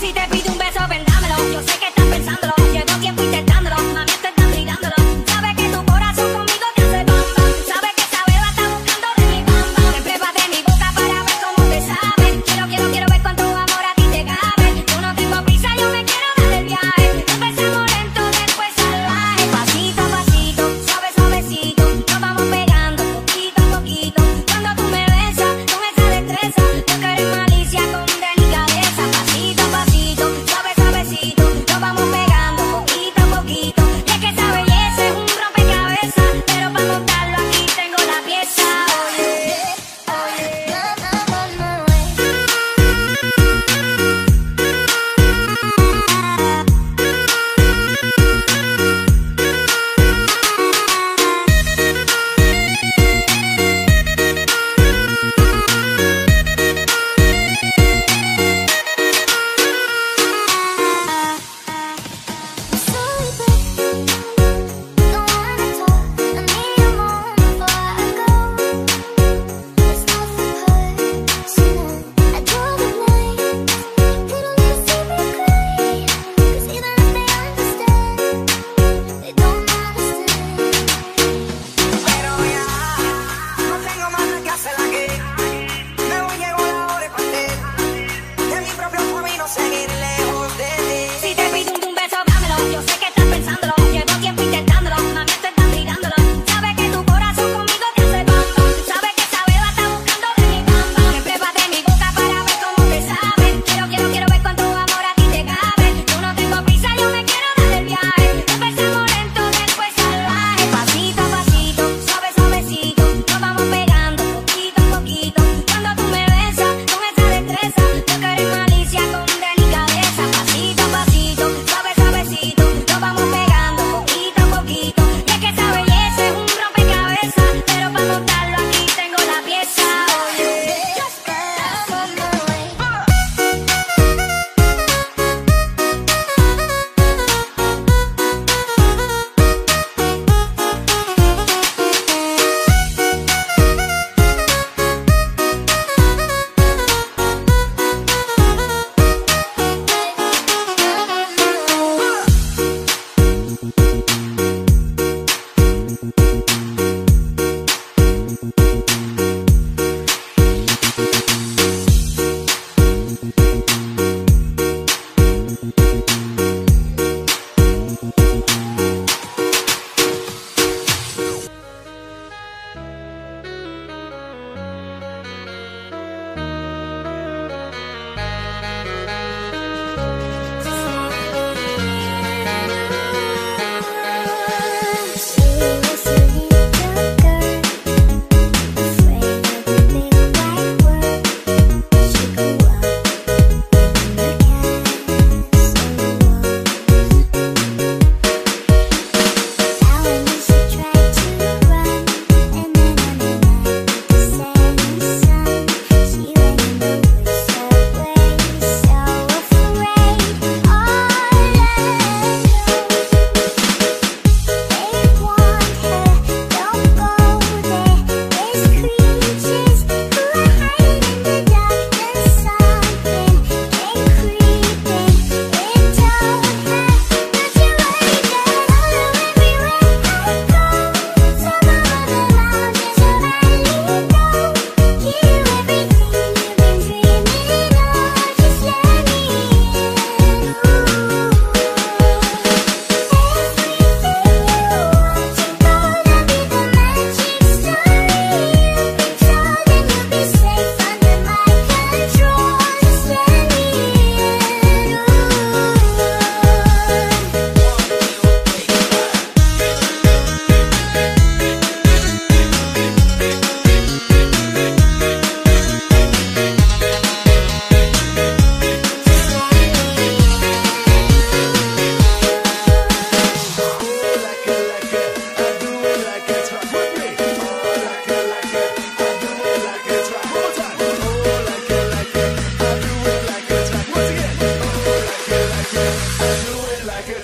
see that we do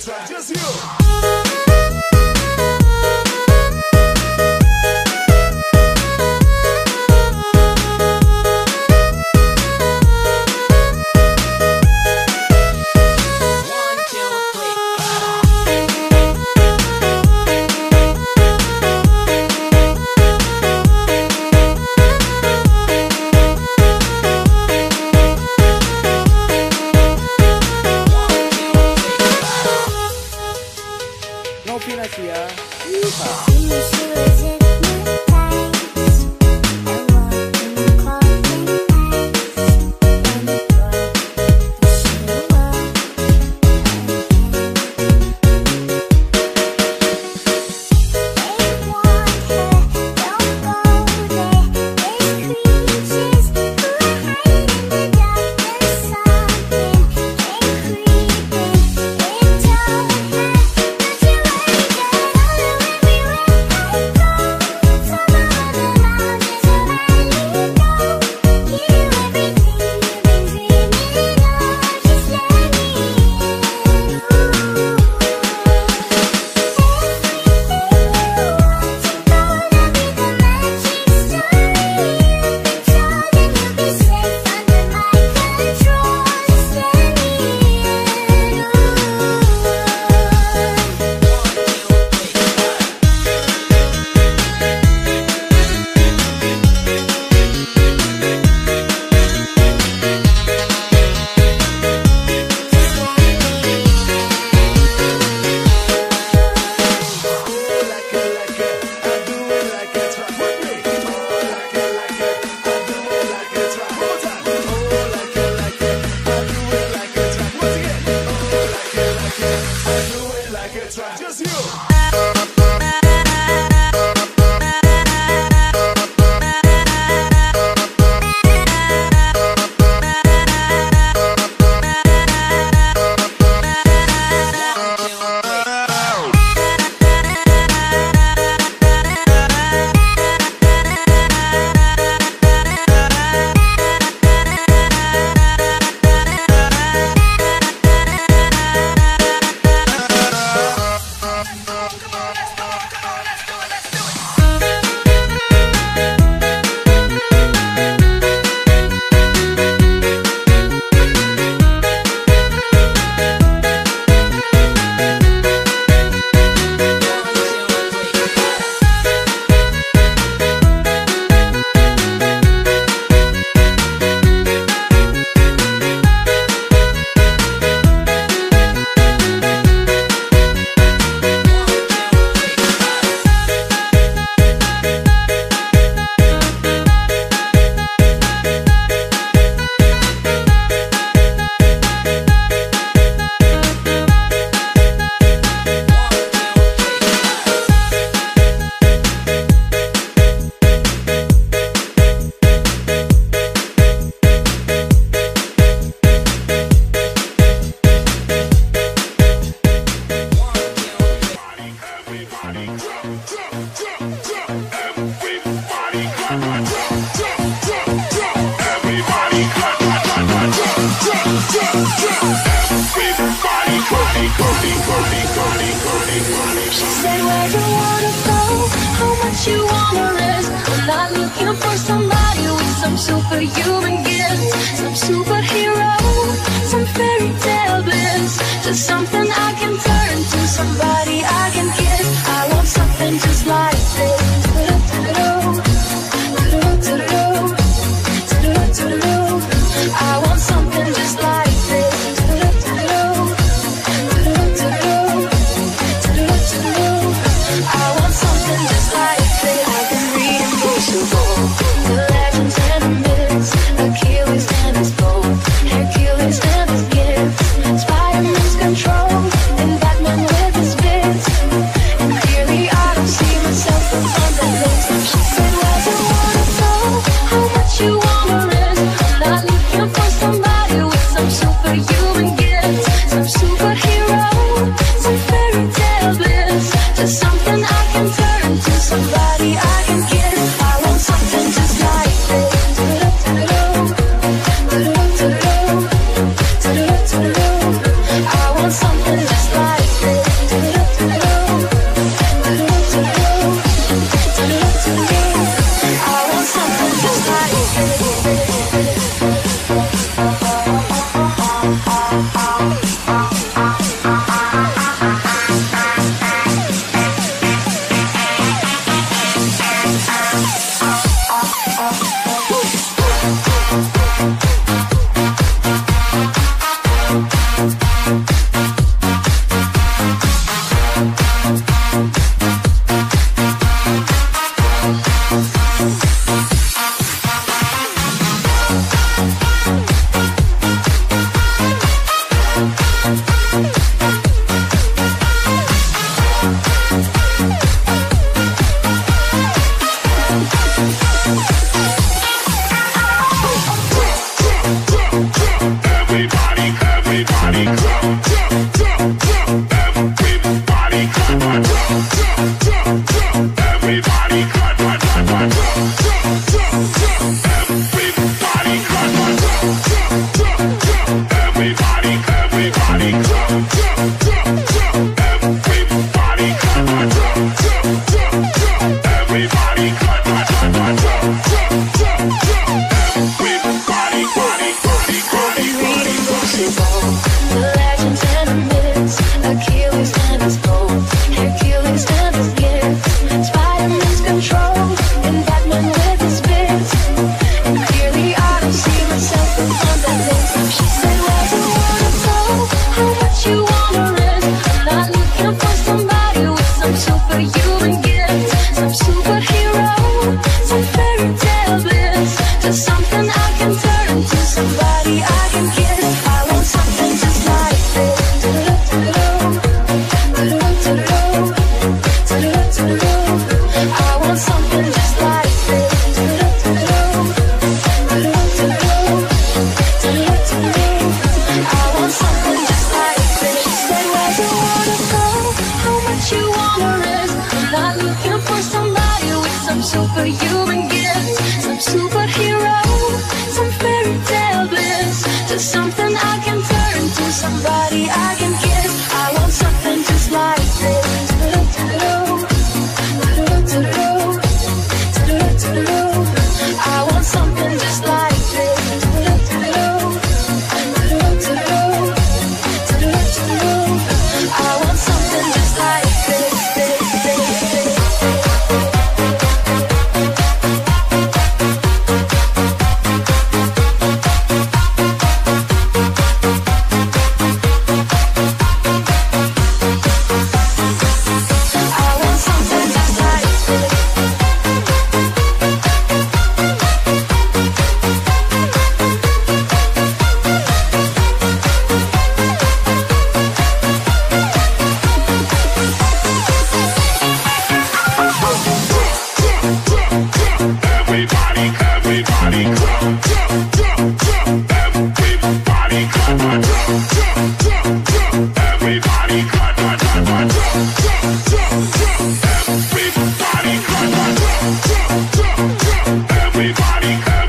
just you. you wanna rest. I'm not looking for somebody with some superhuman gifts, some superhero, some fairy tale bliss. Just something I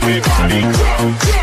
everybody go.